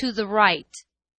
to the right.